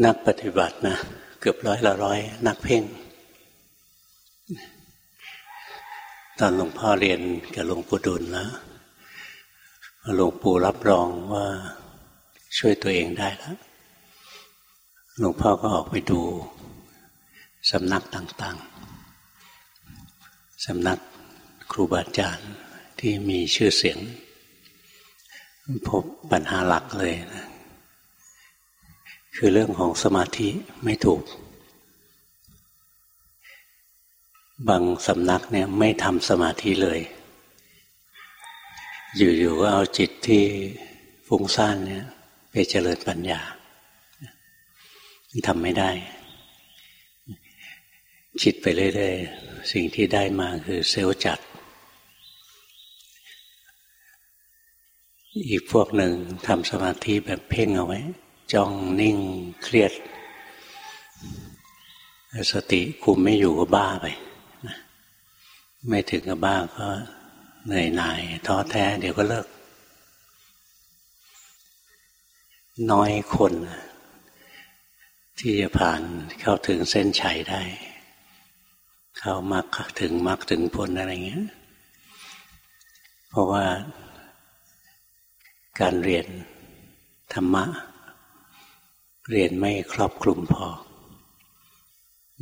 นักปฏิบัตินะเกือบร้อยละร้อย นักเพ่ง ตอนหลวงพ่อเรียนกับหลวงปู่ดุลแล้วหลวงปู่รับรองว่าช่วยตัวเองได้แล้วหลวงพ่อก็ออกไปดูสำนักต่างๆสำนักครูบาอาจารย์ที่มีชื่อเสียง พบปัญหาหลักเลยนะ คือเรื่องของสมาธิไม่ถูก บางสำนักเนี่ยไม่ทำสมาธิเลย อยู่ๆก็เอาจิตที่ฟุ้งซ่านเนี่ยไปเจริญปัญญาทำไม่ได้ จิตไปเรื่อยๆ สิ่งที่ได้มาคือเซลล์จัด อีกพวกหนึ่งทำสมาธิแบบเพ่งเอาไว้ จ้องนิ่งเครียด สติคุมไม่อยู่ก็บ้าไปไม่ถึงกับบ้าก็เหนื่อยหน่ายท้อแท้เดี๋ยวก็เลิก น้อยคน ที่จะผ่านเข้าถึงเส้นชัยได้ เข้ามรรคถึงมรรคถึงผลอะไรเงี้ย เพราะว่าการเรียนธรรมะ เรียนไม่ครอบคลุมพอ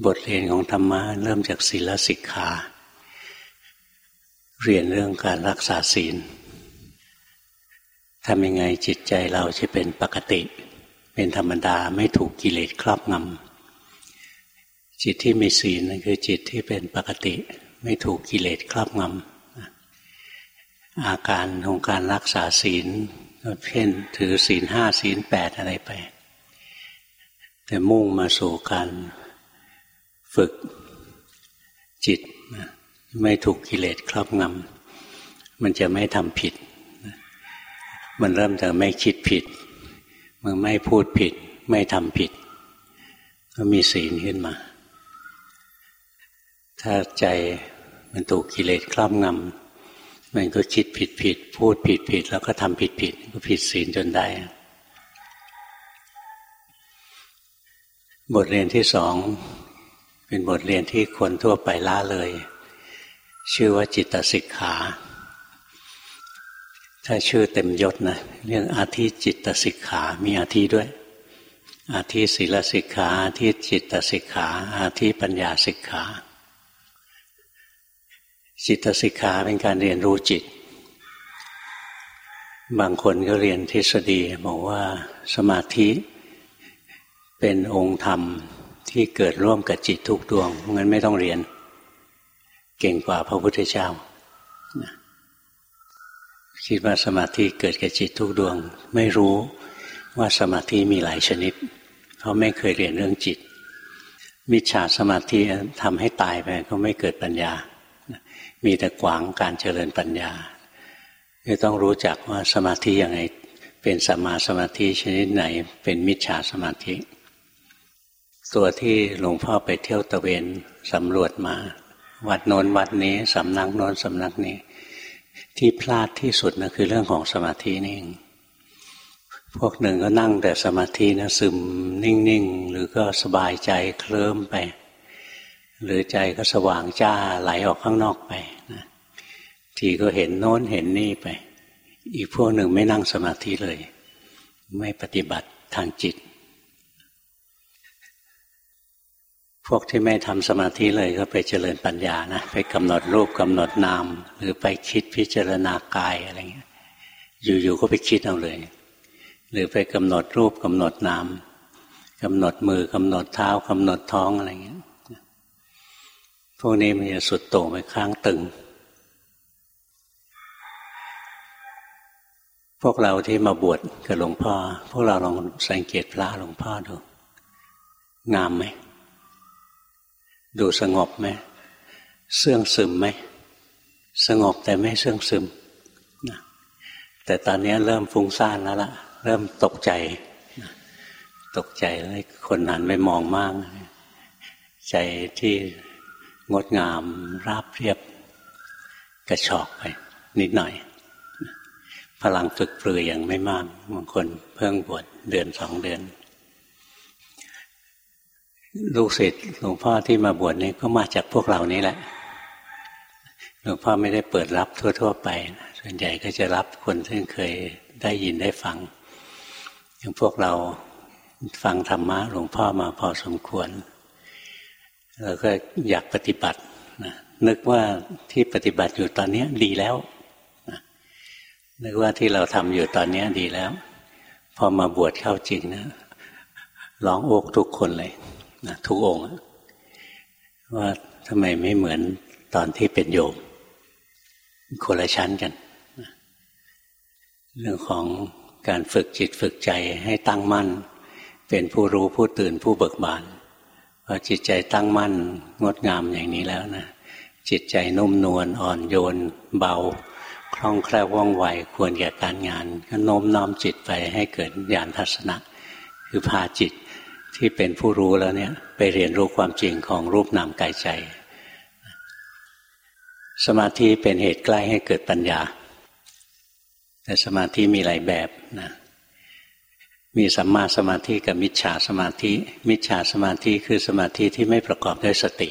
บทเรียนของธรรมะเริ่มจากศีลสิกขา เรียนเรื่องการรักษาศีลทำยังไงจิตใจเราจะเป็นปกติ เป็นธรรมดาไม่ถูกกิเลสครอบงำจิตที่มีศีลนั่นคือจิตที่เป็นปกติ ไม่ถูกกิเลสครอบงำอาการของการรักษาศีลเช่น ถือศีลห้าศีลแปดอะไรไป แต่มุ่งมาสู่การฝึกจิต ไม่ถูกกิเลสครอบงำมันจะไม่ทำผิด มันเริ่มจากไม่คิดผิด มันไม่พูดผิด ไม่ทำผิด ก็มีศีลขึ้นมา ถ้าใจมันถูกกิเลสครอบงำมันก็คิดผิดผิด พูดผิดผิด แล้วก็ทำผิดผิด ก็ผิดศีลจนได้ บทเรียนที่สองเป็นบทเรียนที่คนทั่วไปละเลย ชื่อว่าจิตสิกขา ถ้าชื่อเต็มยศนะเรื่องอาทิจิตสิกขามีอาทิด้วย อาทิศีลสิกขาอาทิจิตสิกขาอาทิปัญญาสิกขา จิตสิกขาเป็นการเรียนรู้จิต บางคนก็เรียนทฤษฎีบอกว่าสมาธิ เป็นองค์ธรรมที่เกิดร่วมกับจิตทุกดวงงั้นไม่ต้องเรียน เก่งกว่าพระพุทธเจ้าคิดว่าสมาธิเกิดกับจิตทุกดวง ไม่รู้ว่าสมาธิมีหลายชนิด เพราะไม่เคยเรียนเรื่องจิตมิจฉาสมาธิทำให้ตายไปก็ไม่เกิดปัญญา มีแต่ขวางการเจริญปัญญาจะต้องรู้จักว่าสมาธิยังไง เป็นสัมมาสมาธิชนิดไหน เป็นมิจฉาสมาธิ ตัวที่หลวงพ่อไปเที่ยวตะเวนสำรวจมา วัดโน้นวัดนี้สำนักโน้นสำนักนี้ ที่พลาดที่สุดนะคือเรื่องของสมาธินี่เองพวกหนึ่งก็นั่งแต่สมาธินะซึมนิ่งๆ หรือก็สบายใจเคลิ้มไป หรือใจก็สว่างจ้าไหลออกข้างนอกไปนะทีก็เห็นโน้นเห็นนี่ไป อีกพวกหนึ่งไม่นั่งสมาธิเลย ไม่ปฏิบัติทางจิต พวกที่ไม่ทำสมาธิเลยก็ไปเจริญปัญญานะไปกำหนดรูปกำหนดนาม หรือไปคิดพิจารณากายอะไรเงี้ย อยู่ๆก็ไปคิดเอาเลย หรือไปกำหนดรูปกำหนดนามกำหนดมือกำหนดเท้ากำหนดท้องอะไรเงี้ยพวกนี้มันจะสุดโต่งไปข้างตึง พวกเราที่มาบวชกับหลวงพ่อ พวกเราลองสังเกตพระหลวงพ่อดู งามไหม ดูสงบไหมเสื่องซึมไหมสงบแต่ไม่เสื่องซึมนะแต่ตอนนี้เริ่มฟุ้งซ่านแล้วล่ะ เริ่มตกใจตกใจเลยคนหันไปมองมาก ใจที่งดงามราบเรียบ กระชอกไป นิดหน่อย พลังฝึกปลืออย่างไม่มากบางคนเพิ่งบวชเดือนสองเดือน ลูกศิษย์หลวงพ่อที่มาบวชนี่ก็มาจากพวกเรานี้แหละ หลวงพ่อไม่ได้เปิดรับทั่ว ๆ ไป ส่วนใหญ่ก็จะรับคนที่เคยได้ยินได้ฟัง อย่างพวกเราฟังธรรมะหลวงพ่อมาพอสมควรแล้วก็อยากปฏิบัตินะนึกว่าที่ปฏิบัติอยู่ตอนนี้ดีแล้วนะนึกว่าที่เราทำอยู่ตอนนี้ดีแล้ว พอมาบวชเข้าจริงนะร้องโอกทุกคนเลย นะทุกองค์ว่าทำไมไม่เหมือนตอนที่เป็นโยม คนละชั้นกัน เรื่องของการฝึกจิตฝึกใจให้ตั้งมั่น เป็นผู้รู้ผู้ตื่นผู้เบิกบานพอจิตใจตั้งมั่นงดงามอย่างนี้แล้วนะจิตใจนุ่มนวลอ่อนโยน เบา คล่องแคล่วว่องไวควรแก่การงาน ก็โน้มน้อมจิตไปให้เกิดญาณทัศนะ คือพาจิต ที่เป็นผู้รู้แล้วเนี่ย ไปเรียนรู้ความจริงของรูปนามกายใจ สมาธิเป็นเหตุใกล้ให้เกิดปัญญา แต่สมาธิมีหลายแบบนะมีสัมมาสมาธิกับมิจฉาสมาธิ มิจฉาสมาธิคือสมาธิที่ไม่ประกอบด้วยสติ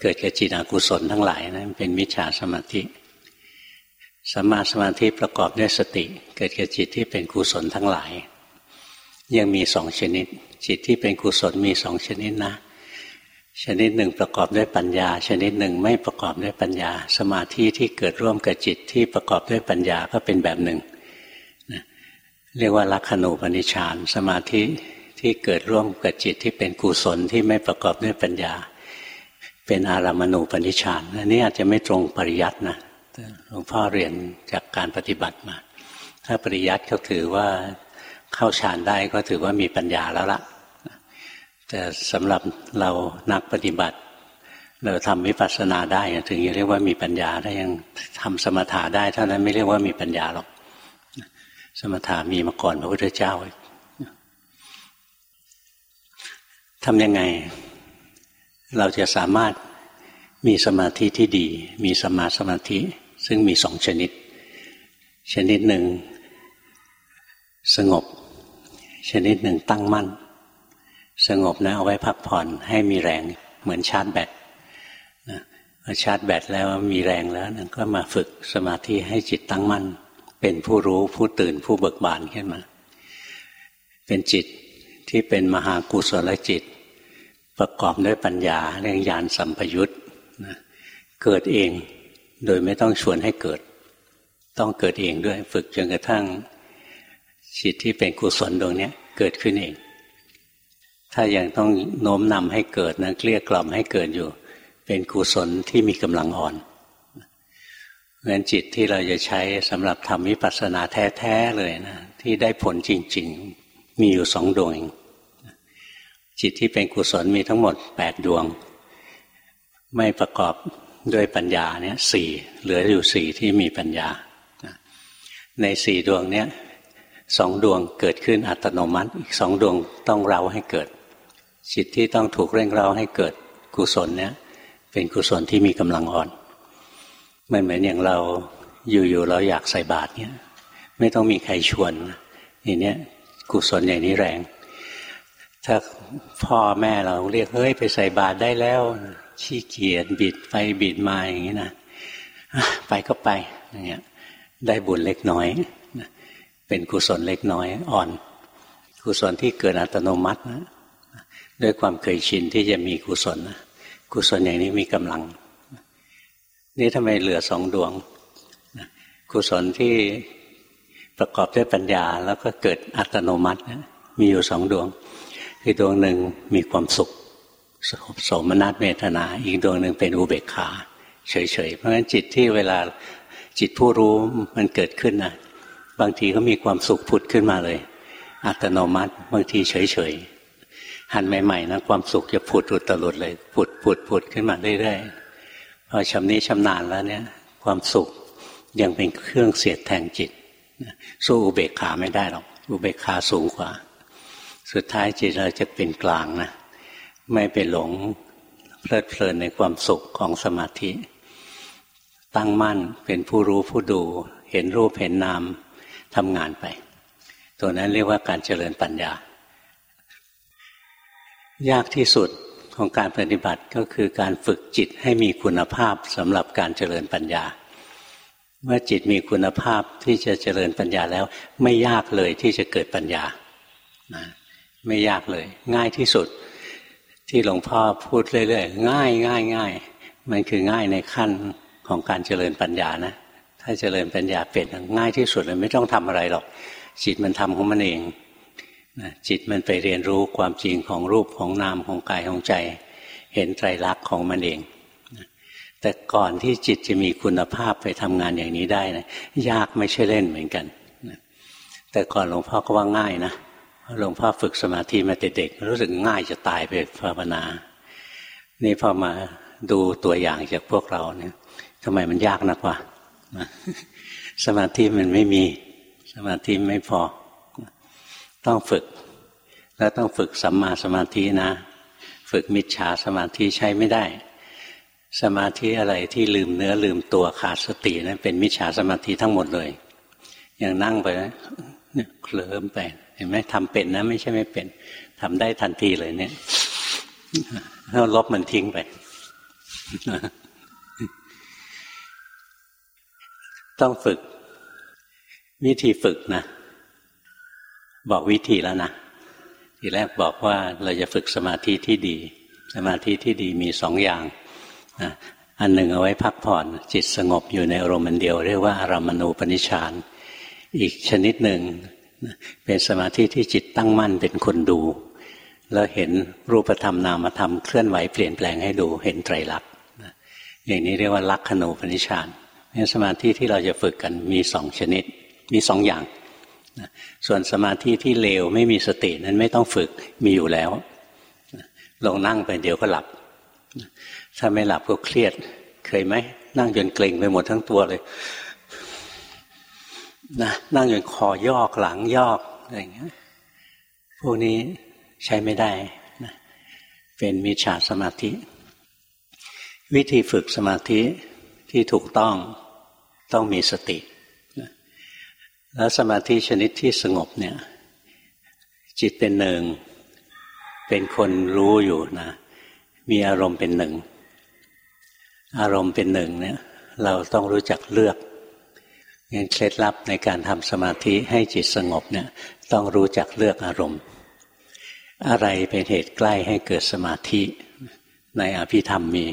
เกิดกับจิตอกุศลทั้งหลายนะเป็นมิจฉาสมาธิสัมมาสมาธิประกอบด้วยสติ เกิดกับจิตที่เป็นกุศลทั้งหลาย ยังมีสองชนิด จิตที่เป็นกุศลมีสองชนิดนะ ชนิดหนึ่งประกอบด้วยปัญญา ชนิดหนึ่งไม่ประกอบด้วยปัญญา สมาธิที่เกิดร่วมกับจิตที่ประกอบด้วยปัญญาก็เป็นแบบหนึ่งเรียกว่าลักขณูปนิชานสมาธิที่เกิดร่วมกับจิตที่เป็นกุศลที่ไม่ประกอบด้วยปัญญา เป็นอารามณูปนิชานอันนี้อาจจะไม่ตรงปริยัตินะหลวงพ่อเรียนจากการปฏิบัติมา ถ้าปริยัติเขาถือว่า เข้าฌานได้ก็ถือว่ามีปัญญาแล้วละแต่สำหรับเรานักปฏิบัติ เราทำวิปัสสนาได้ถึงจะเรียกว่ามีปัญญาได้ยังทำสมถะได้เท่านั้นไม่เรียกว่ามีปัญญาหรอก สมถะมีมาก่อนพระพุทธเจ้าทำยังไง เราจะสามารถมีสมาธิที่ดี มีสมาสมาธิ ซึ่งมีสองชนิด ชนิดหนึ่ง สงบ ชนิดหนึ่งตั้งมั่น สงบนะเอาไว้พักผ่อนให้มีแรงเหมือนชาร์จแบตนะพอชาร์จแบตแล้วมีแรงแล้วนะก็มาฝึกสมาธิให้จิตตั้งมั่น เป็นผู้รู้ผู้ตื่นผู้เบิกบานขึ้นมา เป็นจิตที่เป็นมหากุศลจิต ประกอบด้วยปัญญาเรื่องญาณสัมปยุตนะเกิดเองโดยไม่ต้องชวนให้เกิด ต้องเกิดเองด้วย ฝึกจนกระทั่ง จิตที่เป็นกุศลดวงนี้เกิดขึ้นเอง ถ้ายังต้องโน้มนำให้เกิดนะเกลี้ยกล่อมให้เกิดอยู่ เป็นกุศลที่มีกำลังอ่อนเพราะฉะนั้นจิตที่เราจะใช้สำหรับทำวิปัสสนาแท้ๆเลยนะที่ได้ผลจริง ๆ มีอยู่สองดวงเองจิตที่เป็นกุศลมีทั้งหมดแปดดวง ไม่ประกอบด้วยปัญญาเนี่ยสี่เหลืออยู่สี่ที่มีปัญญา ในสี่ดวงเนี้ย สองดวงเกิดขึ้นอัตโนมัติ อีกสองดวงต้องเราให้เกิด จิตที่ต้องถูกเร่งเราให้เกิดกุศลเนี้ยเป็นกุศลที่มีกำลังอ่อนมันเหมือนอย่างเราอยู่ๆเราอยากใส่บาตรเนี้ยไม่ต้องมีใครชวนนี่เนี้ยกุศลอย่างนี้แรง ถ้าพ่อแม่เราเรียกเฮ้ยไปใส่บาตรได้แล้ว ขี้เกียจบิดไปบิดมาอย่างนี้นะไปก็ไปอย่างเงี้ยได้บุญเล็กน้อย เป็นกุศลเล็กน้อยอ่อน กุศลที่เกิดอัตโนมัตินะด้วยความเคยชินที่จะมีกุศลนะกุศลอย่างนี้มีกำลัง นี่ทำไมเหลือสองดวงกุศลที่ประกอบด้วยปัญญาแล้วก็เกิดอัตโนมัตินะมีอยู่สองดวง คือดวงหนึ่งมีความสุขสมนัตเมตนา อีกดวงหนึ่งเป็นอุเบกขา เฉยๆ เพราะฉะนั้นจิตที่เวลาจิตผู้รู้มันเกิดขึ้นนะ บางทีก็มีความสุขผุดขึ้นมาเลย อัตโนมัติ บางทีเฉยๆหันใหม่ๆนะความสุขจะผุดอุตลุดเลยผุดผุดผุดขึ้นมาเรื่อยๆพอชำนี้ชำนาญแล้วเนี่ย ความสุขยังเป็นเครื่องเสียดแทงจิตสู้อุเบกขาไม่ได้หรอกอุเบกขาสูงกว่า สุดท้ายจิตเราจะเป็นกลางนะไม่ไปหลงเพลิดเพลินในความสุขของสมาธิ ตั้งมั่นเป็นผู้รู้ผู้ดู เห็นรูปเห็นนาม ทำงานไป ตัวนั้นเรียกว่าการเจริญปัญญา ยากที่สุดของการปฏิบัติก็คือการฝึกจิตให้มีคุณภาพสำหรับการเจริญปัญญา เมื่อจิตมีคุณภาพที่จะเจริญปัญญาแล้ว ไม่ยากเลยที่จะเกิดปัญญานะไม่ยากเลย ง่ายที่สุด ที่หลวงพ่อพูดเรื่อยๆง่ายง่ายง่ายมันคือง่ายในขั้นของการเจริญปัญญานะ ถ้าเจริญปัญญาเป็นง่ายที่สุดเลยไม่ต้องทำอะไรหรอก จิตมันทำของมันเองจิตมันไปเรียนรู้ความจริงของรูปของนามของกายของใจ เห็นไตรลักษณ์ของมันเองแต่ก่อนที่จิตจะมีคุณภาพไปทำงานอย่างนี้ได้นะยากไม่ใช่เล่นเหมือนกันแต่ก่อนหลวงพ่อก็ว่าง่ายนะหลวงพ่อฝึกสมาธิมาเด็กๆรู้สึกง่ายจะตายไปภาวนา นี่พอมาดูตัวอย่างจากพวกเราเนี่ยทำไมมันยากนักวะ สมาธิมันไม่มี สมาธิไม่พอ ต้องฝึก แล้วต้องฝึกสัมมาสมาธินะ ฝึกมิจฉาสมาธิใช้ไม่ได้ สมาธิอะไรที่ลืมเนื้อลืมตัวขาดสตินะั้นเป็นมิจฉาสมาธิทั้งหมดเลย อย่างนั่งไปเนี่ยเคลิ้มไปเห็นไหมทำเป็นนะไม่ใช่ไม่เป็นทำได้ทันทีเลยเนี่ยถ้าลบมันทิ้งไป ต้องฝึก วิธีฝึกนะ บอกวิธีแล้วนะทีแรกบอกว่าเราจะฝึกสมาธิที่ดี สมาธิที่ดีมีสองอย่างอันหนึ่งเอาไว้พักผ่อน จิตสงบอยู่ในอารมณ์เดียว เรียกว่าอารามณูปนิชานอีกชนิดหนึ่งเป็นสมาธิที่จิตตั้งมั่นเป็นคนดู แล้วเห็นรูปธรรมนามธรรมเคลื่อนไหวเปลี่ยนแปลงให้ดูเห็นไตรลักษณ์อย่างนี้เรียกว่าลักขณูปนิชาน นี่สมาธิที่เราจะฝึกกันมีสองชนิด มีสองอย่างส่วนสมาธิที่เลวไม่มีสตินั้นไม่ต้องฝึกมีอยู่แล้วลงนั่งไปเดี๋ยวก็หลับ ถ้าไม่หลับก็เครียด เคยไหม นั่งจนเกร็งไปหมดทั้งตัวเลยนะนั่งจนคอยอกหลังยอกอะไรอย่างเงี้ยพวกนี้ใช้ไม่ได้นะเป็นมิจฉาสมาธิ วิธีฝึกสมาธิที่ถูกต้อง ต้องมีสติ แล้วสมาธิชนิดที่สงบเนี่ย จิตเป็นหนึ่ง เป็นคนรู้อยู่นะ มีอารมณ์เป็นหนึ่ง อารมณ์เป็นหนึ่งเนี่ย เราต้องรู้จักเลือกงั้นเคล็ดลับในการทำสมาธิให้จิตสงบเนี่ย ต้องรู้จักเลือกอารมณ์ อะไรเป็นเหตุใกล้ให้เกิดสมาธิ ในอภิธรรมมี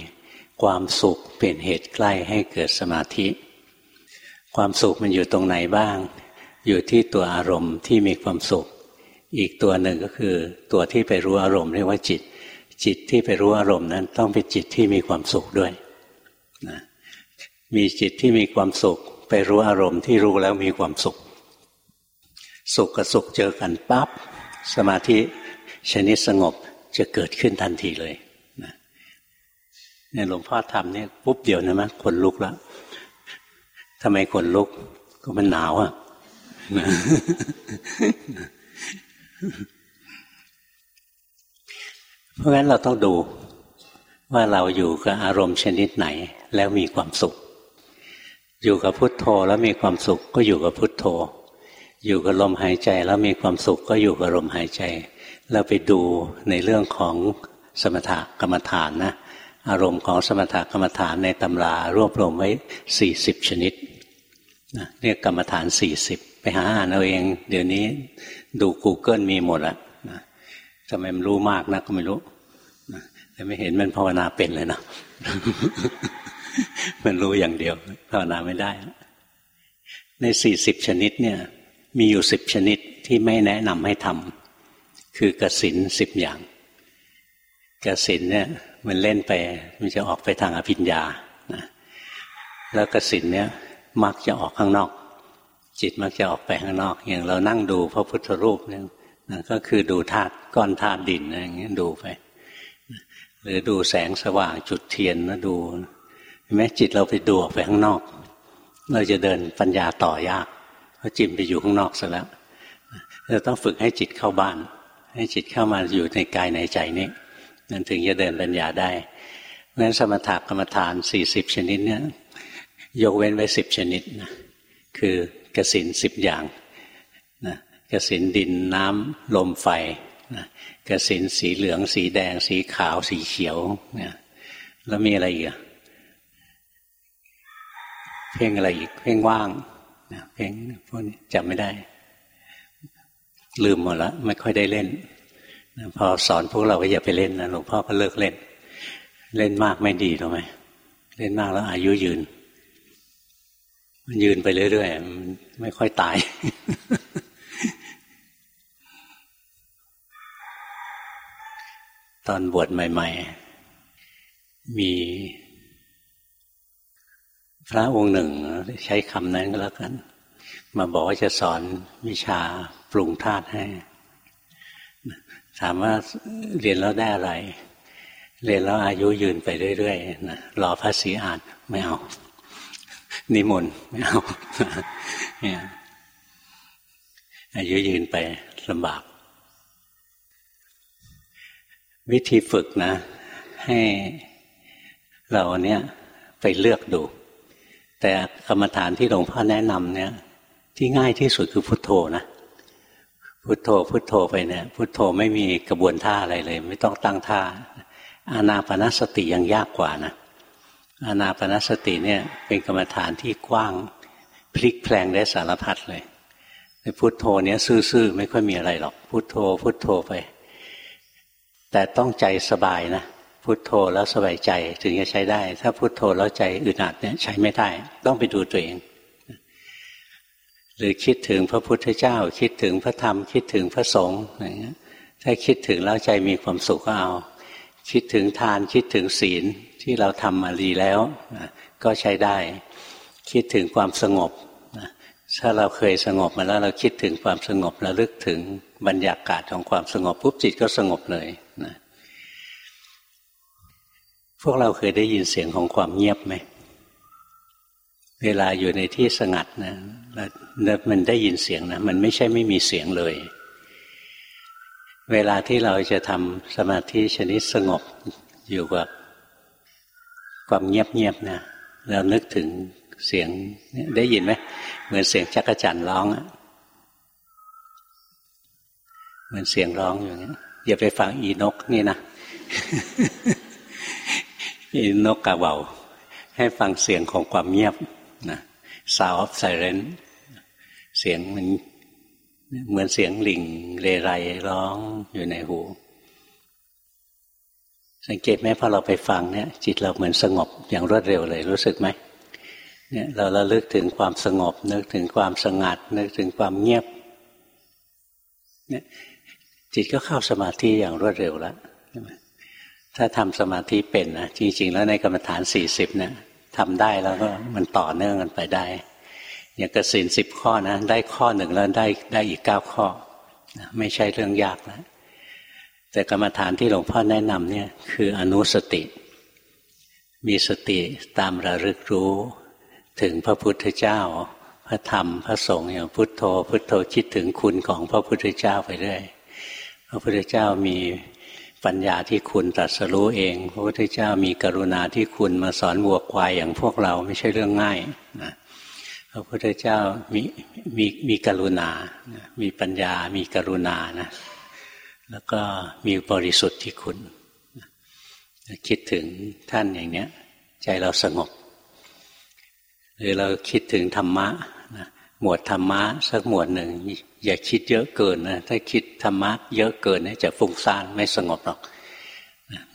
ความสุขเป็นเหตุใกล้ให้เกิดสมาธิ ความสุขมันอยู่ตรงไหนบ้าง อยู่ที่ตัวอารมณ์ที่มีความสุข อีกตัวหนึ่งก็คือ ตัวที่ไปรู้อารมณ์เรียกว่าจิต จิตที่ไปรู้อารมณ์นั้น ต้องเป็นจิตที่มีความสุขด้วยนะมีจิตที่มีความสุข ไปรู้อารมณ์ที่รู้แล้วมีความสุข สุขกับสุขเจอกันปั๊บสมาธิชนิดสงบจะเกิดขึ้นทันทีเลยนะเนี่ยหลวงพ่อทำเนี่ยปุ๊บเดียวนะมั้ยขนลุกแล้ว ทำไมขนลุก ก็มันหนาวอะเพราะงั้นเราต้องดูว่าเราอยู่กับอารมณ์ชนิดไหนแล้วมีความสุข อยู่กับพุทโธแล้วมีความสุขก็อยู่กับพุทโธ อยู่กับลมหายใจแล้วมีความสุขก็อยู่กับลมหายใจ เราไปดูในเรื่องของสมถกรรมฐานนะ อารมณ์ของสมถกรรมฐานในตำรารวบรวมไว้สี่สิบชนิดนะเรียกกรรมฐานสี่สิบไปหาอ่านเอาเอง เดี๋ยวนี้ดู Google มีหมดละนะทำไมมันรู้มากนะก็ไม่รู้นะแต่ไม่เห็นมันภาวนาเป็นเลยนะมันรู้อย่างเดียว ภาวนาไม่ได้ ในสี่สิบชนิดเนี่ย มีอยู่สิบชนิดที่ไม่แนะนำให้ทำคือกสินสิบอย่างกสินเนี่ย มันเล่นไป มันจะออกไปทางอภิญญานะแล้วกสินเนี่ยมักจะออกข้างนอก จิตมักจะออกไปข้างนอก อย่างเรานั่งดูพระพุทธรูปเนี่ยก็คือดูธาตุก้อนธาตุดินอะไรอย่างเงี้ยดูไป หรือดูแสงสว่างจุดเทียนนะดูห็นไหมจิตเราไปดูออกไปข้างนอก เราจะเดินปัญญาต่อยากเพราะจิตไปอยู่ข้างนอกซะแล้วเราต้องฝึกให้จิตเข้าบ้าน ให้จิตเข้ามาอยู่ในกายในใจนี้ นั่นถึงจะเดินปัญญาได้เพราะฉะนั้นสมถกรรมฐานสี่สิบชนิดเนี่ยยกเว้นไว้สิบชนิดนะคือกสินสิบอย่างนะกสินดินน้ำลมไฟนะกสินสีเหลือง สีแดง สีขาว สีเขียวเนี่ยแล้วมีอะไรอีกเพ่งอะไรอีก เพ่งว่างนะเพ่งพวกนี้จำไม่ได้ ลืมหมดแล้ว ไม่ค่อยได้เล่น พอสอนพวกเราก็อย่าไปเล่นนะหลวงพ่อก็เลิกเล่น เล่นมากไม่ดีหรอกไหมเล่นมากแล้วอายุยืน มันยืนไปเรื่อยๆมันไม่ค่อยตาย ตอนบวชใหม่ ๆ มี พระองค์หนึ่งใช้คำนั้นก็แล้วกัน มาบอกว่าจะสอนวิชาปรุงธาตุให้ ถามว่าเรียนแล้วได้อะไร เรียนแล้วอายุยืนไปเรื่อยๆนะรอพระศรีอ่านไม่เอา นิมนต์ไม่เอาเนี่ยอายุยืนไปลำบาก วิธีฝึกนะ ให้เราเนี่ยไปเลือกดู แต่กรรมฐานที่หลวงพ่อแนะนำเนี่ย ที่ง่ายที่สุดคือพุทโธนะ พุทโธพุทโธไปเนี่ยพุทโธไม่มีกระบวนท่าอะไรเลย ไม่ต้องตั้งท่า อานาปนสติยังยากกว่านะอานาปนสติเนี่ยเป็นกรรมฐานที่กว้างพลิกแพลงได้สารพัดเลยในพุทโธเนี้ยซื่อๆไม่ค่อยมีอะไรหรอก พุทโธ พุทโธไป แต่ต้องใจสบายนะพุทโธแล้วสบายใจถึงจะใช้ได้ ถ้าพุทโธแล้วใจอึดอัดเนี่ยใช้ไม่ได้ ต้องไปดูตัวเอง หรือคิดถึงพระพุทธเจ้า คิดถึงพระธรรม คิดถึงพระสงฆ์อย่างเงี้ยถ้าคิดถึงแล้วใจมีความสุขก็เอา คิดถึงทานคิดถึงศีลที่เราทำมาดีแล้วก็ใช้ได้ คิดถึงความสงบถ้าเราเคยสงบมาแล้วเราคิดถึงความสงบระลึกถึงบรรยากาศของความสงบปุ๊บจิตก็สงบเลยนะพวกเราเคยได้ยินเสียงของความเงียบไหม เวลาอยู่ในที่สงัดนะ แล้วมันได้ยินเสียงนะมันไม่ใช่ไม่มีเสียงเลย เวลาที่เราจะทำสมาธิชนิดสงบอยู่กับความเงียบๆนะเรานึกถึงเสียงได้ยินไหมเหมือนเสียงจักรจันร้องอะเหมือนเสียงร้องอย่างนี้อย่าไปฟังอีนกนี่นะอีนกกะเบาให้ฟังเสียงของความเงียบนะ sound of silence เสียงมันเหมือนเสียงลิงเรไรร้องอยู่ในหู สังเกตไหมพอเราไปฟังเนี่ย จิตเราเหมือนสงบอย่างรวดเร็วเลยรู้สึกไหมเนี่ยเราระลึกถึงความสงบ นึกถึงความสงัด นึกถึงความเงียบเนี่ยจิตก็เข้าสมาธิอย่างรวดเร็วแล้วถ้าทำสมาธิเป็นนะจริง ๆ แล้วในกรรมฐานสี่สิบเนี่ย ทำได้แล้วก็มันต่อเนื่องกันไปได้ อย่างกสินสิบข้อนะ ได้ข้อหนึ่งแล้วได้ได้อีกเก้าข้อ ไม่ใช่เรื่องยากแล้วแต่กรรมฐานที่หลวงพ่อแนะนำเนี่ยคืออนุสติ มีสติตามระลึกรู้ ถึงพระพุทธเจ้า พระธรรมพระสงฆ์อย่างพุทโธ พุทโธคิดถึงคุณของพระพุทธเจ้าไปเรื่อยพระพุทธเจ้ามี ปัญญาที่คุณตรัสรู้เอง พระพุทธเจ้ามีกรุณาที่คุณมาสอนวัวควายอย่างพวกเราไม่ใช่เรื่องง่ายนะพระพุทธเจ้ามีมีมีกรุณา มีปัญญา มีกรุณานะ แล้วก็มีบริสุทธิ์ที่คุณ คิดถึงท่านอย่างเนี้ย ใจเราสงบ หรือเราคิดถึงธรรมะหมวดธรรมะสักหมวดหนึ่ง อย่าคิดเยอะเกินนะถ้าคิดธรรมะเยอะเกินเนี่ยจะฟุ้งซ่านไม่สงบหรอก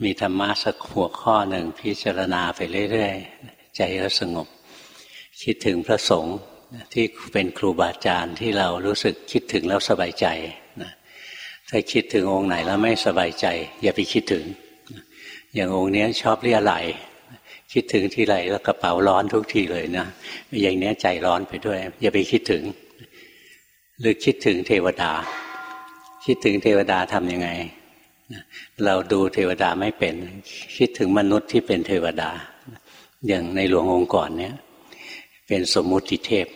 มีธรรมะสักหัวข้อหนึ่งพิจารณาไปเรื่อยๆใจก็สงบ คิดถึงพระสงฆ์ที่เป็นครูบาอาจารย์ที่เรารู้สึกคิดถึงแล้วสบายใจนะถ้าคิดถึงองค์ไหนแล้วไม่สบายใจ อย่าไปคิดถึง อย่างองค์นี้ชอบเรียไหลคิดถึงทีไรแล้วกระเป๋าร้อนทุกทีเลยนะอย่างนี้ใจร้อนไปด้วย อย่าไปคิดถึง หรือคิดถึงเทวดา คิดถึงเทวดาทำยังไง เราดูเทวดาไม่เป็น คิดถึงมนุษย์ที่เป็นเทวดา อย่างในหลวงองค์ก่อนเนี่ย เป็นสมมุติเทพ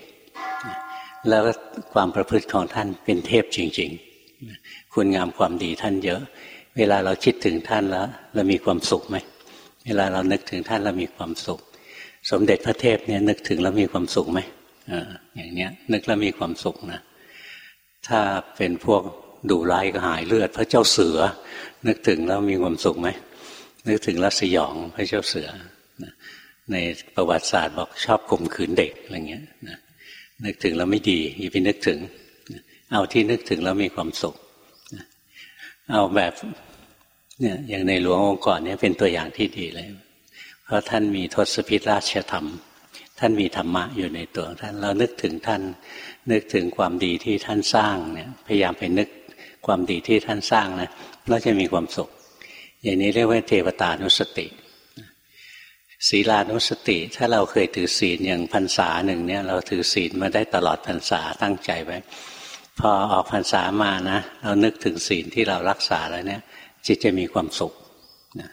แล้วความประพฤติของท่านเป็นเทพจริง ๆ คุณงามความดีท่านเยอะ เวลาเราคิดถึงท่านแล้ว เรามีความสุขไหม เวลาเรานึกถึงท่านเรามีความสุข สมเด็จพระเทพเนี่ยนึกถึงแล้วมีความสุขไหมอย่างเนี้ยนึกแล้วมีความสุขนะ ถ้าเป็นพวกดูร้ายก็หายเลือด พระเจ้าเสือ นึกถึงแล้วมีความสุขไหมนึกถึงแล้วสยองพระเจ้าเสือในประวัติศาสตร์บอกชอบข่มขืนเด็กอะไรเงี้ยนึกถึงแล้วไม่ดีอย่าไปนึกถึง เอาที่นึกถึงแล้วมีความสุขเอาแบบเนี่ยอย่างในหลวงองค์ก่อนเนี่ยเป็นตัวอย่างที่ดีเลย เพราะท่านมีทศพิธราชธรรม ท่านมีธรรมะอยู่ในตัวท่านเรานึกถึงท่าน นึกถึงความดีที่ท่านสร้างเนี่ยพยายามไปนึกความดีที่ท่านสร้างนะเราจะมีความสุข อย่างนี้เรียกว่าเทวตานุสติศีลานุสติ ถ้าเราเคยถือศีลอย่างพรรษาหนึ่งเนี่ย เราถือศีลมาได้ตลอดพรรษาตั้งใจไว้พอออกพรรษามานะเรานึกถึงศีลที่เรารักษาแล้วเนี่ย จิตจะมีความสุข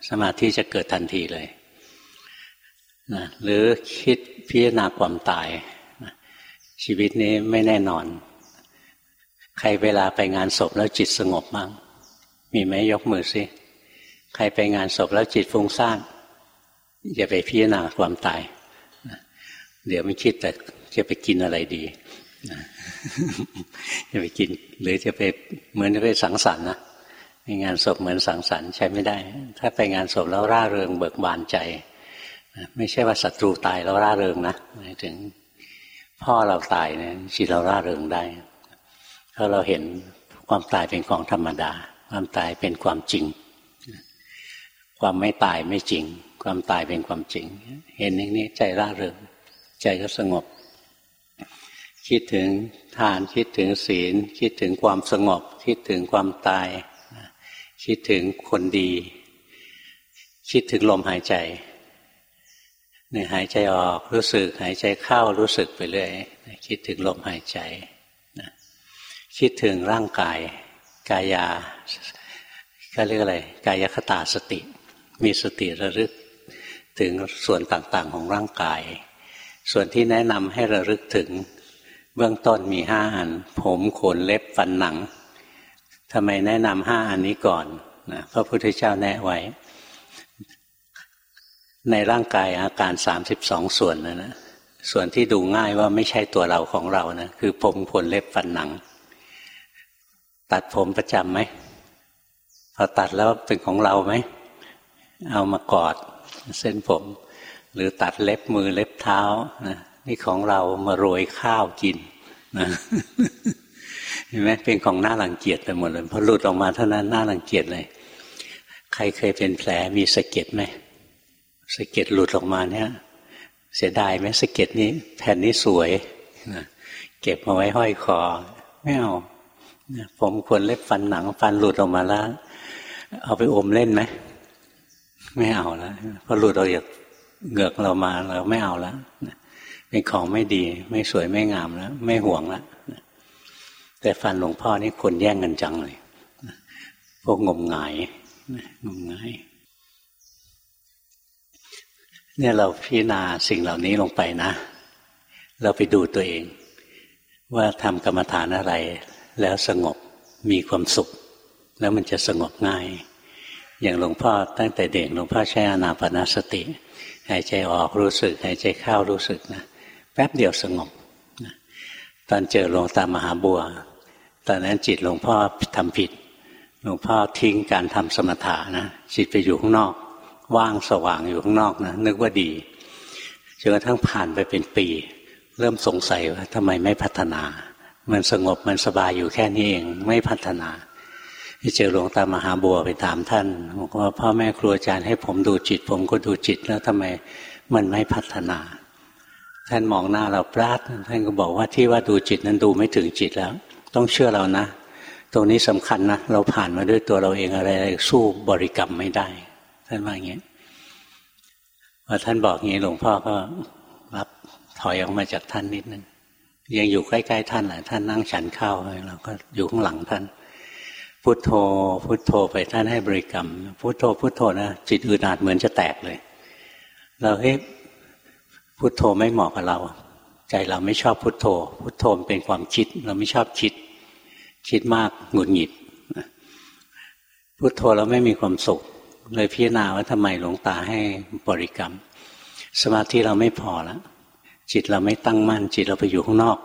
สมาธิจะเกิดทันทีเลยนะหรือคิดพิจารณาความตาย ชีวิตนี้ไม่แน่นอน ใครเวลาไปงานศพแล้วจิตสงบบ้าง มีไหมยกมือสิ ใครไปงานศพแล้วจิตฟุ้งซ่านอย่าไปพิจารณาความตาย เดี๋ยวไม่คิดแต่จะไปกินอะไรดีจะไปกิน หรือจะไปเหมือนจะไปสังสรรค์นะงานศพเหมือนสังสรรค์ใช้ไม่ได้ ถ้าไปงานศพแล้วร่าเริงเบิกบานใจ ไม่ใช่ว่าศัตรูตายแล้วร่าเริงนะหมายถึง พ่อเราตายเนี่ยจิตเราร่าเริงได้เพราะเราเห็นความตายเป็นของธรรมดา ความตายเป็นความจริง ความไม่ตายไม่จริง ความตายเป็นความจริง เห็นอย่างนี้ใจร่าเริง ใจก็สงบ คิดถึงทานคิดถึงศีล คิดถึงความสงบ คิดถึงความตาย คิดถึงคนดี คิดถึงลมหายใจ นี่ยหายใจออกรู้สึก หายใจเข้ารู้สึกไปเรื่อยคิดถึงลมหายใจคิดถึงร่างกายกายาก็เรียกอะไรกายคตาสติ มีสติระลึกถึงส่วนต่างๆของร่างกาย ส่วนที่แนะนำให้ระลึกถึงเบื้องต้นมีห้าอัน ผมขนเล็บฟันหนังทำไมแนะนำห้าอันนี้ก่อนนะพระพุทธเจ้าแนะไว้ ในร่างกายอาการสามสิบสองส่วนนะนะส่วนที่ดูง่ายว่าไม่ใช่ตัวเราของเรานะคือผมขนเล็บฟันหนัง ตัดผมประจำไหมพอตัดแล้วเป็นของเราไหม เอามากอด เส้นผม หรือตัดเล็บมือเล็บเท้านะนี่ของเรามาโรยข้าวกินนะเห็นไหมเป็นของหน้ารังเกียจไปหมดเลยพอหลุดออกมาเท่านั้นหน้ารังเกียจเลย ใครเคยเป็นแผลมีสะเก็ดไหม สะเก็ดหลุดออกมาเนี่ย เสียดายไหมสะเก็ดนี้ แผ่นนี้สวยนะเก็บมาไว้ห้อยคอไม่เอาผมควรเล็บฟันหนังฟันหลุดออกมาแล้ว เอาไปอมเล่นไหมไม่เอาแล้วพอหลุดออกจากเหงือกเรามาเราไม่เอาแล้วเป็นของไม่ดี ไม่สวยไม่งามแล้ว ไม่ห่วงแล้วแต่ฟันหลวงพ่อนี่คนแย่งกันจังเลยพวกงมงายงมงาย เนี่ยเราพิจารณาสิ่งเหล่านี้ลงไปนะ เราไปดูตัวเอง ว่าทำกรรมฐานอะไร แล้วสงบมีความสุข แล้วมันจะสงบง่าย อย่างหลวงพ่อตั้งแต่เด็กหลวงพ่อใช้อนาปนาสติ หายใจออกรู้สึก หายใจเข้ารู้สึกนะแป๊บเดียวสงบตอนเจอหลวงตามหาบัว ตอนนั้นจิตหลวงพ่อทำผิด หลวงพ่อทิ้งการทำสมถะนะจิตไปอยู่ข้างนอก ว่างสว่างอยู่ข้างนอกนะนึกว่าดีจนกระทั่งผ่านไปเป็นปี เริ่มสงสัยว่าทำไมไม่พัฒนา มันสงบมันสบายอยู่แค่นี้เองไม่พัฒนาเจอหลวงตามหาบัวไปถามท่านบอกว่าพ่อแม่ครูอาจารย์ให้ผมดูจิต ผมก็ดูจิตแล้วทำไมมันไม่พัฒนา ท่านมองหน้าเราปราดท่านก็บอกว่าที่ว่าดูจิตนั้นดูไม่ถึงจิตแล้ว ต้องเชื่อเรานะ ตรงนี้สำคัญนะเราผ่านมาด้วยตัวเราเองอะไรสู้บริกรรมไม่ได้ ท่านว่าอย่างนี้พอท่านบอกอย่างนี้หลวงพ่อก็รับถอยออกมาจากท่านนิดนึงยังอยู่ใกล้ๆท่านแหละท่านนั่งฉันข้าวเราก็อยู่ข้างหลังท่าน พุทโธ พุทโธไปท่านให้บริกรรม พุทโธพุทโธนะจิตอืดอาดเหมือนจะแตกเลย เราเฮ้พุทโธไม่เหมาะกับเรา ใจเราไม่ชอบพุทโธ พุทโธเป็นความคิด เราไม่ชอบคิด คิดมากหงุดหงิดพุทโธเราไม่มีความสุข เลยพิจารณาว่าทำไมหลวงตาให้บริกรรม สมาธิเราไม่พอแล้วจิตเราไม่ตั้งมั่น จิตเราไปอยู่ข้างนอก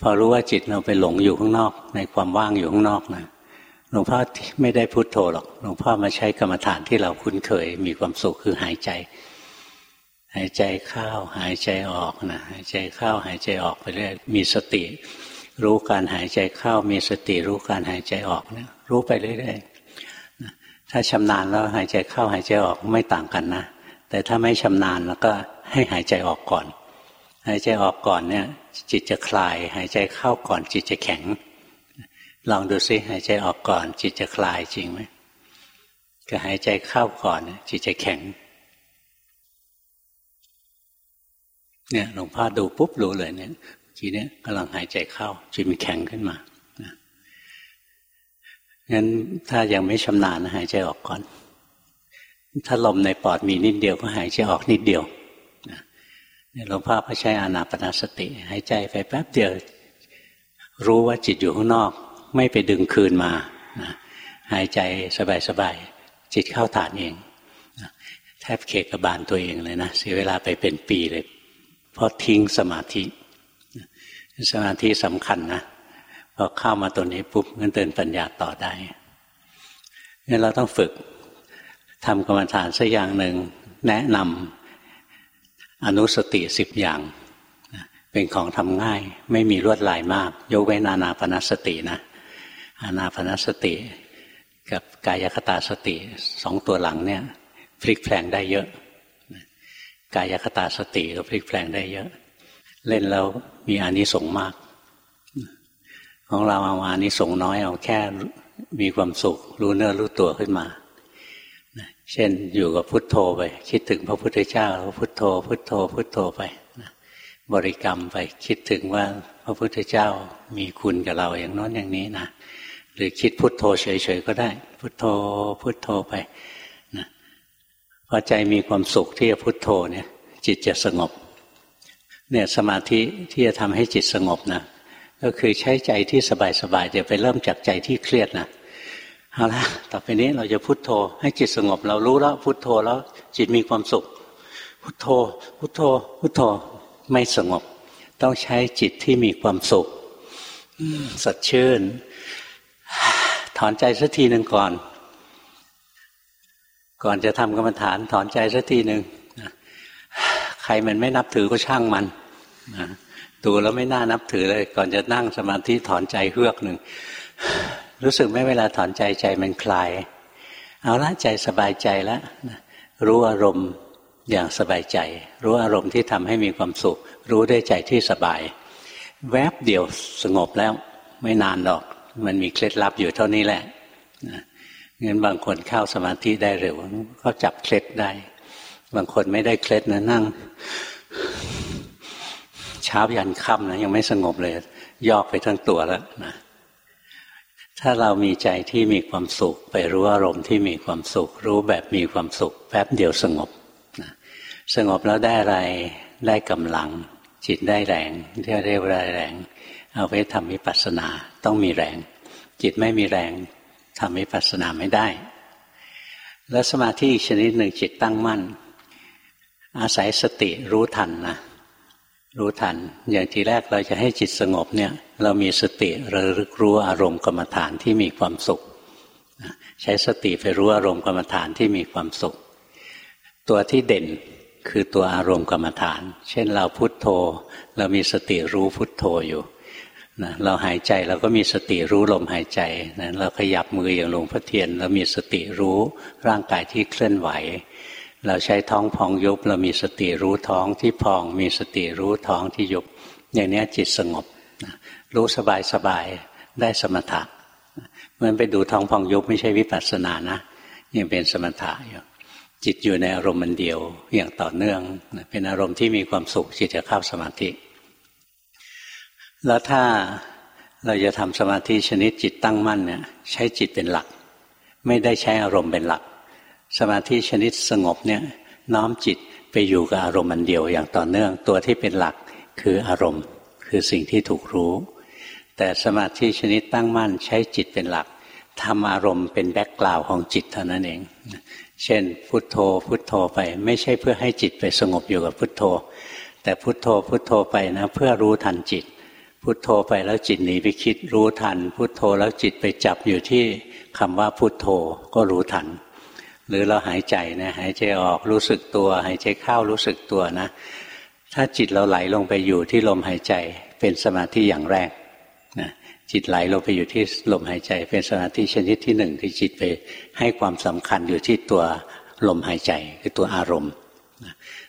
พอรู้ว่าจิตเราไปหลงอยู่ข้างนอก ในความว่างอยู่ข้างนอกนะหลวงพ่อไม่ได้พุโทโธหรอกหลวงพ่อมาใช้กรรมฐานที่เราคุ้นเคย มีความสุขคือหายใจ หายใจเข้าหายใจออกนะหายใจเข้าหายใจออกไปเรื่อยมีสติ รู้การหายใจเข้ามีสติรู้การหายใจออกนี่ยรู้ไปเรื่อยๆ ถ้าชำนาญแล้วหายใจเข้าหายใจออกไม่ต่างกันนะ แต่ถ้าไม่ชำนาญแล้วก็ให้หายใจออกก่อน หายใจออกก่อนเนี่ย จิตจะคลาย หายใจเข้าก่อน จิตจะแข็ง ลองดูซิหายใจออกก่อน จิตจะคลายจริงไหมก็หายใจเข้าก่อน จิตจะแข็ง เนี่ยหลวงพ่อดูปุ๊บรู้เลยเนี่ยทีนี้กำลังหายใจเข้าจิตมันแข็งขึ้นมา งั้นถ้ายังไม่ชำนาญหายใจออกก่อน ถ้าลมในปอดมีนิดเดียวก็หายใจออกนิดเดียวหลวงพ่อก็ใช้อานาปนาสติ หายใจไปแป๊บเดียว รู้ว่าจิตอยู่ข้างนอก ไม่ไปดึงคืนมาหายใจสบายๆจิตเข้าฐานเองแทบเขกบาลตัวเองเลยนะเสียเวลาไปเป็นปีเลย เพราะทิ้งสมาธิ สมาธิสำคัญนะ พอเข้ามาตัวนี้ปุ๊บงั้นเดินปัญญาต่อได้งั้นเราต้องฝึกทำกรรมฐานสักอย่างหนึ่งแนะนำอนุสติสิบอย่าง เป็นของทำง่าย ไม่มีลวดลายมาก ยกเว้นอานาปนสตินะอานาปนสติ กับกายคตาสติสองตัวหลังเนี่ยพลิกแปลงได้เยอะ กายคตาสติก็พลิกแปลงได้เยอะ เล่นแล้วมีอานิสงส์มาก ของเราเอาอานิสงส์น้อยเอาแค่มีความสุข รู้เนื้อรู้ตัวขึ้นมาเช่นอยู่กับพุทโธไป คิดถึงพระพุทธเจ้าพุทโธ พุทโธ พุทโธไปบริกรรมไปคิดถึงว่าพระพุทธเจ้ามีคุณกับเราอย่างน้นอย่างนี้นะหรือคิดพุทโธเฉยๆก็ได้ พุทโธพุทโธไปนะพอใจมีความสุขที่จะพุทโธเนี่ย จิตจะสงบ เนี่ยสมาธิที่จะทำให้จิตสงบนะ ก็คือใช้ใจที่สบายๆเดี๋ยวไปเริ่มจากใจที่เครียดนะเอาละต่อไปนี้เราจะพุโทโธ ให้จิตสงบ เรารู้แล้วพุโทโธแล้วจิตมีความสุข พุโทโธ พุโทโธ พุโทโธไม่สงบ ต้องใช้จิตที่มีความสุขสดชื่น ถอนใจสักทีหนึ่งก่อน ก่อนจะทำกรรมฐานถอนใจสักทีหนึ่งใครมันไม่นับถือก็ช่างมัน ดูแล้วไม่น่านับถือเลย ก่อนจะนั่งสมาธิถอนใจเฮือกหนึ่ง รู้สึกไหมเวลาถอนใจใจมันคลาย เอาละใจสบายใจแล้วรู้อารมณ์อย่างสบายใจ รู้อารมณ์ที่ทำให้มีความสุข รู้ได้ใจที่สบาย แวบเดียวสงบแล้ว ไม่นานหรอก มันมีเคล็ดลับอยู่เท่านี้แหละงั้นบางคนเข้าสมาธิได้เร็ว ก็จับเคล็ดได้ บางคนไม่ได้เคล็ดนะนั่ง เช้ายันค่ำนะยังไม่สงบเลย ยอกไปทั้งตัวแล้วนะถ้าเรามีใจที่มีความสุข ไปรู้อารมณ์ที่มีความสุข รู้แบบมีความสุข แป๊บเดียวสงบนะสงบแล้วได้อะไรได้กำลัง จิตได้แรงที่เรียกว่าแรง เอาไปทำวิปัสสนาต้องมีแรง จิตไม่มีแรงทำวิปัสสนาไม่ได้ แล้วสมาธิชนิดหนึ่งจิตตั้งมั่น อาศัยสติรู้ทันนะ รู้ทัน อย่างทีแรกเราจะให้จิตสงบเนี่ย เรามีสติระลึกรู้อารมณ์กรรมฐานที่มีความสุข ใช้สติไปรู้อารมณ์กรรมฐานที่มีความสุข ตัวที่เด่นคือตัวอารมณ์กรรมฐาน เช่นเราพุโทโธ เรามีสติรู้พุโทโธอยู่นะเราหายใจเราก็มีสติรู้ลมหายใจนะเราขยับมืออย่างหลวงพ่อเทียน เรามีสติรู้ร่างกายที่เคลื่อนไหว เราใช้ท้องพองยุบเรามีสติรู้ท้องที่พอง มีสติรู้ท้องที่ยุบ อย่างนี้จิตสงบรู้สบายสบายได้สมถะเมื่อไปดูท้องพองยุบไม่ใช่วิปัสสนานะยังเป็นสมถะอยู่จิตอยู่ในอารมณ์มันเดียวอย่างต่อเนื่อง เป็นอารมณ์ที่มีความสุขจิตจะเข้าสมาธิ แล้วถ้าเราจะทำสมาธิชนิดจิตตั้งมั่นเนี่ยใช้จิตเป็นหลัก ไม่ได้ใช้อารมณ์เป็นหลัก สมาธิชนิดสงบเนี่ยน้อมจิตไปอยู่กับอารมณ์อันเดียวอย่างต่อเนื่องตัวที่เป็นหลักคืออารมณ์ คือสิ่งที่ถูกรู้ แต่สมาธิชนิดตั้งมั่นใช้จิตเป็นหลักทำอารมณ์เป็นแบ็กกราวของจิตเท่านั้นเอง เช่น พุทโธ พุทโธไป ไม่ใช่เพื่อให้จิตไปสงบอยู่กับพุทโธ แต่พุทโธพุทโธไปนะเพื่อรู้ทันจิต พุทโธไปแล้วจิตหนีไปคิดรู้ทัน พุทโธแล้วจิตไปจับอยู่ที่คำว่าพุทโธก็รู้ทัน หรือเราหายใจนะหายใจออกรู้สึกตัว หายใจเข้ารู้สึกตัวนะ ถ้าจิตเราไหลลงไปอยู่ที่ลมหายใจเป็นสมาธิอย่างแรกนะจิตไหลลงไปอยู่ที่ลมหายใจ เป็นสมาธิชนิดที่หนึ่งที่จิตไปให้ความสำคัญอยู่ที่ตัวลมหายใจคือตัวอารมณ์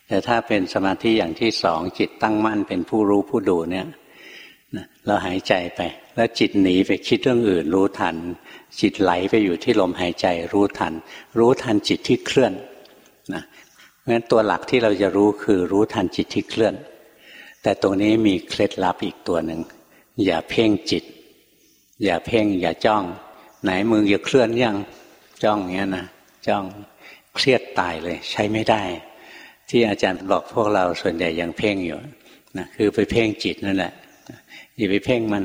แต่ถ้าเป็นสมาธิอย่างที่สองจิตตั้งมั่นเป็นผู้รู้ผู้ดูเนี่ย เราหายใจไป แล้วจิตหนีไปคิดเรื่องอื่นรู้ทัน จิตไหลไปอยู่ที่ลมหายใจรู้ทัน รู้ทันจิตที่เคลื่อนนะงั้นตัวหลักที่เราจะรู้คือรู้ทันจิตที่เคลื่อน แต่ตรงนี้มีเคล็ดลับอีกตัวหนึ่งอย่าเพ่งจิต อย่าเพ่ง อย่าจ้อง ไหนมืออย่าเคลื่อนยังจ้องเงี้ยนะจ้องเครียดตายเลย ใช้ไม่ได้ ที่อาจารย์บอกพวกเราส่วนใหญ่ยังเพ่งอยู่นะคือไปเพ่งจิตนั่นแหละ อย่าไปเพ่งมัน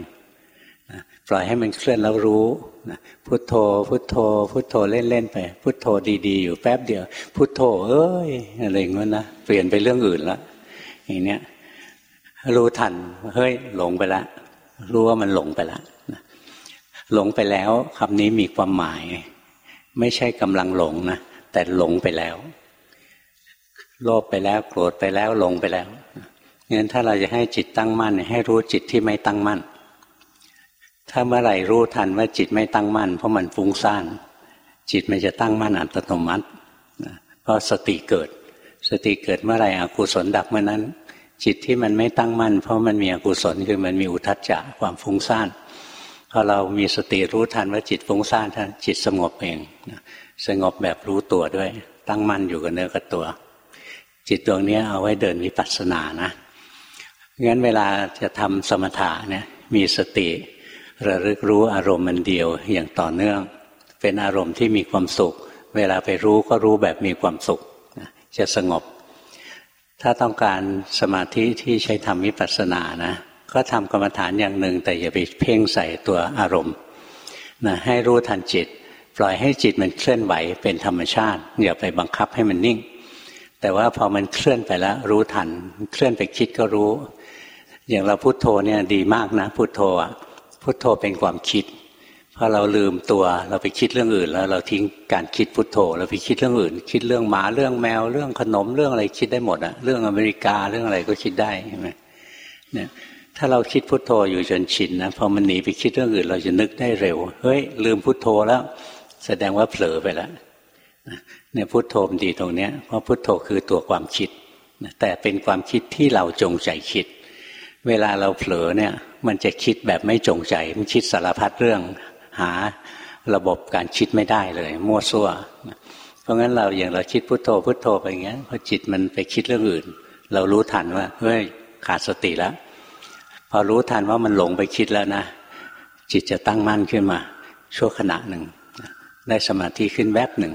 ปล่อยให้มันเคลื่อนแล้วรู้พุทโธ พุทโธ พุทโธเล่นๆไป พุทโธดีๆ อยู่แป๊บเดียว พุทโธ เอ้ยอะไรอย่างนั้นนะเปลี่ยนไปเรื่องอื่นละอย่างเนี้ยรู้ทันเฮ้ยหลงไปแล้วรู้ว่ามันหลงไปแล้วหลงไปแล้วคำนี้มีความหมาย ไม่ใช่กำลังหลงนะแต่หลงไปแล้ว โลภไปแล้ว โกรธไปแล้วหลงไปแล้ว งั้นถ้าเราจะให้จิตตั้งมั่นให้รู้จิตที่ไม่ตั้งมั่น ถ้าเมื่อไหร่รู้ทันว่าจิตไม่ตั้งมั่น เพราะมันฟุ้งซ่าน จิตมันจะตั้งมั่นอัตโนมัติเพราะสติเกิด สติเกิดเมื่อไหร่อกุศลดับเมื่อนั้น จิตที่มันไม่ตั้งมั่น เพราะมันมีอกุศลคือมันมีอุทัจจะความฟุ้งซ่านพอเรามีสติรู้ทันว่าจิตฟุ้งซ่านท่านจิตสงบเองสงบแบบรู้ตัวด้วย ตั้งมั่นอยู่กับเนื้อกับตัว จิตดวงนี้เอาไว้เดินวิปัสสนานะ งั้นเวลาจะทำสมถะเนี่ยมีสติ ระลึกรู้อารมณ์มันเดียวอย่างต่อเนื่อง เป็นอารมณ์ที่มีความสุข เวลาไปรู้ก็รู้แบบมีความสุขจะสงบ ถ้าต้องการสมาธิที่ใช้ทำวิปัสสนานะก็ทำกรรมฐานอย่างหนึ่ง แต่อย่าไปเพ่งใส่ตัวอารมณ์นะให้รู้ทันจิต ปล่อยให้จิตมันเคลื่อนไหวเป็นธรรมชาติ อย่าไปบังคับให้มันนิ่ง แต่ว่าพอมันเคลื่อนไปแล้วรู้ทัน เคลื่อนไปคิดก็รู้ อย่างเราพุโทโธเนี่ยดีมากนะ พุโทโธอะพุโทโธเป็นความคิดพอเราลืมตัวเราไปคิดเรื่องอื่น แล้วเราทิ้งการคิดพุโทโธ เราไปคิดเรื่องอื่น คิดเรื่องหมาเรื่องแมวเรื่องขนมเรื่องอะไรคิดได้หมดอะเรื่องอเมริกาเรื่องอะไรก็คิดได้ใช่ไหมเนี่ยถ้าเราคิดพุทโธอยู่จนชินนะพอมันหนีไปคิดเรื่องอื่น เราจะนึกได้เร็วเฮ้ยลืมพุทโธแล้ว แสดงว่าเผลอไปแล้วเนี่ยพุทโธมันดีตรงเนี้ยเพราะพุทโธคือตัวความคิดแต่เป็นความคิดที่เราจงใจคิด เวลาเราเผลอเนี่ย มันจะคิดแบบไม่จงใจ มันคิดสารพัดเรื่อง หาระบบการคิดไม่ได้เลย มั่วซั่ว เพราะงั้นเราอย่างเราคิดพุทโธพุทโธไปอย่างเงี้ยพอจิตมันไปคิดเรื่องอื่น เรารู้ทันว่าเฮ้ยขาดสติแล้วพอรู้ทันว่ามันหลงไปคิดแล้วนะจิตจะตั้งมั่นขึ้นมา ชั่วขณะหนึ่งได้สมาธิขึ้นแวบหนึ่ง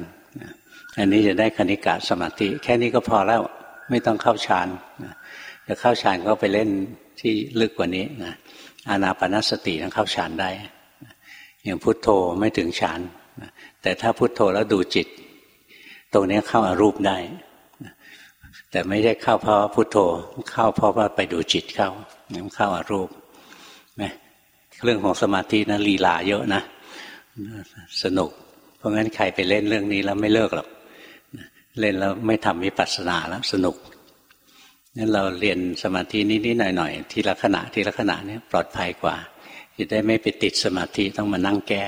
อันนี้จะได้คณิกาสมาธิ แค่นี้ก็พอแล้วไม่ต้องเข้าฌานจะเข้าฌานก็ไปเล่น ที่ลึกกว่านี้นะอานาปนสติต้องเข้าฌานได้ อย่างพุทโธไม่ถึงฌานแต่ถ้าพุทโธแล้วดูจิต ตรงนี้เข้าอารูปได้ แต่ไม่ได้เข้าเพราะพุทโธเข้าเพราะว่าไปดูจิตเข้าเข้าอารูปนะเรื่องของสมาธินะลีลาเยอะนะ สนุก เพราะงั้นใครไปเล่นเรื่องนี้แล้วไม่เลิกหรอกเล่นแล้วไม่ทำวิปัสสนาแล้วสนุก นั้นเราเรียนสมาธินิดๆหน่อยๆทีละขณะทีละขณะนี้ปลอดภัยกว่าจะได้ไม่ไปติดสมาธิต้องมานั่งแก้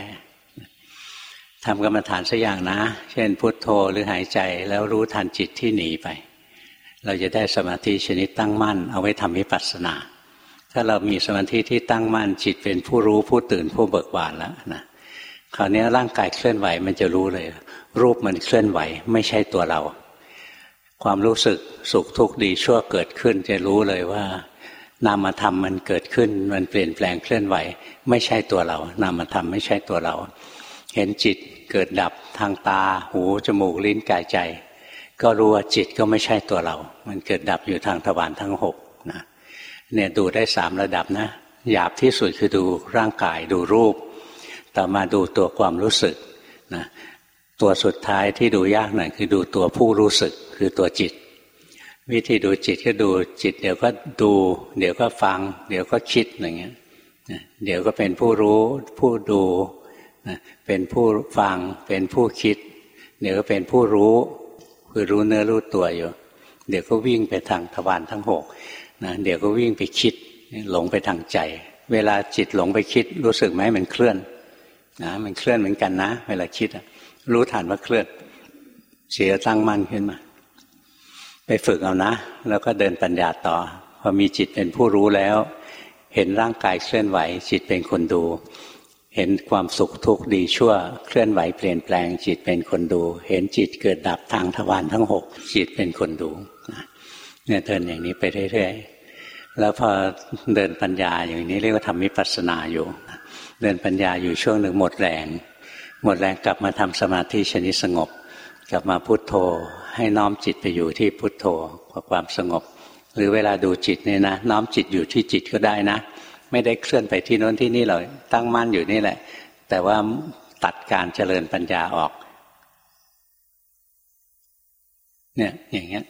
ทำกรรมฐานสักอย่างนะ เช่นพุทโธหรือหายใจแล้วรู้ทันจิตที่หนีไป เราจะได้สมาธิชนิดตั้งมั่น เอาไว้ทำวิปัสสนา ถ้าเรามีสมาธิที่ตั้งมั่น จิตเป็นผู้รู้ผู้ตื่นผู้เบิกบานแล้วนะคราวนี้ร่างกายเคลื่อนไหวมันจะรู้เลย รูปมันเคลื่อนไหว ไม่ใช่ตัวเรา ความรู้สึกสุขทุกข์ดีชั่วเกิดขึ้น จะรู้เลยว่านามธรรมมันเกิดขึ้น มันเปลี่ยนแปลงเคลื่อนไหว ไม่ใช่ตัวเรา นามธรรมไม่ใช่ตัวเรา เห็นจิตเกิดดับทางตา หูจมูกลิ้นกายใจ ก็รู้ว่าจิตก็ไม่ใช่ตัวเรา มันเกิดดับอยู่ทางทวารทั้งหกนะเนี่ยดูได้สามระดับนะหยาบที่สุดคือดูร่างกายดูรูป ต่อมาดูตัวความรู้สึกนะ ตัวสุดท้ายที่ดูยากหน่อยคือดูตัวผู้รู้สึกคือตัวจิต วิธีดูจิตก็ดูจิต เดี๋ยวก็ดู เดี๋ยวก็ฟัง เดี๋ยวก็คิดอย่างเงี้ยเดี๋ยวก็เป็นผู้รู้ผู้ดูเป็นผู้ฟัง เป็นผู้คิด เดี๋ยวก็เป็นผู้รู้ คือรู้เนื้อรู้ตัวอยู่ เดี๋ยวก็วิ่งไปทางทวารทั้งหกนะเดี๋ยวก็วิ่งไปคิดหลงไปทางใจ เวลาจิตหลงไปคิดรู้สึกไหมมันเคลื่อนนะมันเคลื่อนเหมือนกันนะ เวลาคิดอะ รู้ทันว่าเคลื่อนเสียตั้งมั่นขึ้นมา ไปฝึกเอานะ แล้วก็เดินปัญญาต่อ พอมีจิตเป็นผู้รู้แล้ว เห็นร่างกายเคลื่อนไหว จิตเป็นคนดู เห็นความสุขทุกข์ดีชั่ว เคลื่อนไหวเปลี่ยนแปลง จิตเป็นคนดู เห็นจิตเกิดดับทางทวารทั้งหกจิตเป็นคนดูเนี่ยเดินอย่างนี้ไปเรื่อยๆแล้วพอเดินปัญญาอย่างนี้เรียกว่าทำมิปัสสนาอยู่ เดินปัญญาอยู่ช่วงหนึ่งหมดแรง หมดแรงกลับมาทำสมาธิชนิดสงบ กลับมาพุโทโธ ให้น้อมจิตไปอยู่ที่พุโทโธพอความสงบ หรือเวลาดูจิตเนี่ยนะน้อมจิตอยู่ที่จิตก็ได้นะ ไม่ได้เคลื่อนไปที่โน้นที่นี่เลยตั้งมั่นอยู่นี่แหละ แต่ว่าตัดการเจริญปัญญาออก เนี่ยอย่างเงี้ย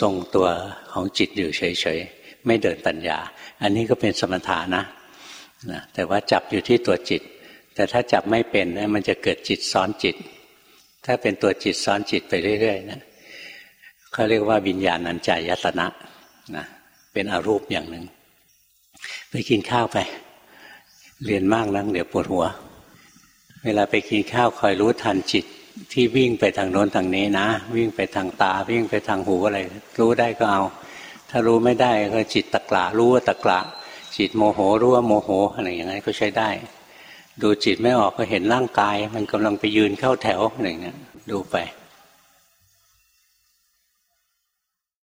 ทรงตัวของจิตอยู่เฉยๆ ไม่เดินปัญญา อันนี้ก็เป็นสมถานะนะ แต่ว่าจับอยู่ที่ตัวจิต แต่ถ้าจับไม่เป็นนะมันจะเกิดจิตซ้อนจิต ถ้าเป็นตัวจิตซ้อนจิตไปเรื่อยๆนะเขาเรียกว่าวิญญาณัญจายตนะนะเป็นอรูปอย่างหนึ่งไปกินข้าวไป เรียนมากนังเดี๋ยวปวดหัว เวลาไปกินข้าวคอยรู้ทันจิตที่วิ่งไปทางโน้นทางนี้นะ วิ่งไปทางตา วิ่งไปทางหูอะไร รู้ได้ก็เอา ถ้ารู้ไม่ได้ก็จิตตะกละรู้ว่าตะกละจิตโมโหรู้ว่าโมโหอะไรอย่างนี้ก็ใช้ได้ ดูจิตไม่ออกก็เห็นร่างกาย มันกำลังไปยืนเข้าแถวอะไรอย่างเงี้ยดูไป